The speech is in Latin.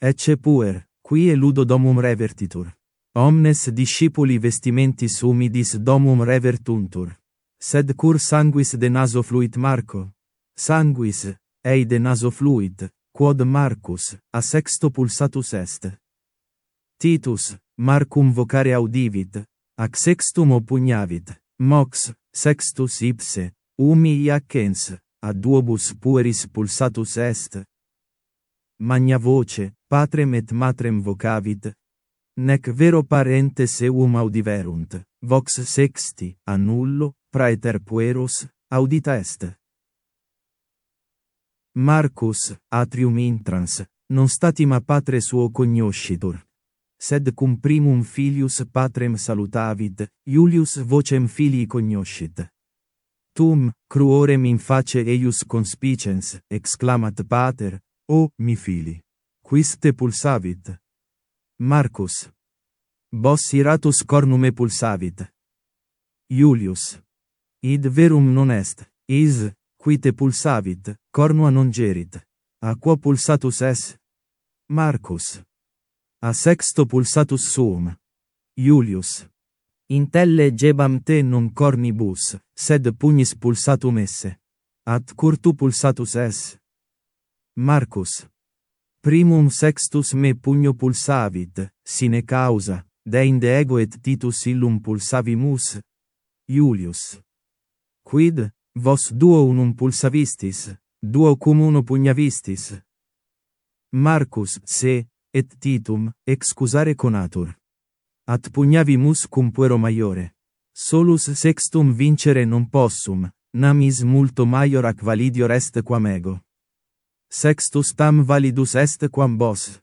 Ecce puer, qui eludo domum revertitur. Omnes discipuli vestimentis humidis domum revertuntur. Sed cur sanguis de naso fluit Marco. Sanguis, ei de naso fluit, quod Marcus, a sexto pulsatus est. Titus, Marcum vocare audivit, ac sextum opugnavit, mox, sextus ipse, umi iacens, ad duobus pueris pulsatus est, magna voce, patrem et matrem vocavit, nec vero parentes eum audiverunt, vox sexti, annullo, praeter pueros, audita est. Marcus, atrium intrans, non statima patre suo cognoscitur. Sed cum primum filius patrem salutavit, Iulius vocem filii cognoscit. Tum, cruorem in face eius conspicens, exclamat pater, O, mi fili, quis te pulsavit? Marcus. Bos iratus cornume pulsavit. Julius. Id verum non est, is, qui te pulsavit, cornua non gerit. A quo pulsatus es? Marcus. A sexto pulsatus suum. Julius. Intelle gebam te non cornibus, sed pugnis pulsatum esse. At curtu pulsatus es. Marcus. Primum sextus me pugno pulsavit, sine causa, deinde ego et titus illum pulsavimus. Iulius. Quid, vos duo unum pulsavistis, duo cum uno pugnavistis. Marcus, se, et titum, excusare conatur. At pugnavimus cum puero maiore. Solus sextum vincere non possum, namis multo maior ac validior est quam ego. Sextus tam validus est quam vos.